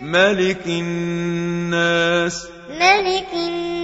ملك الناس ملك الناس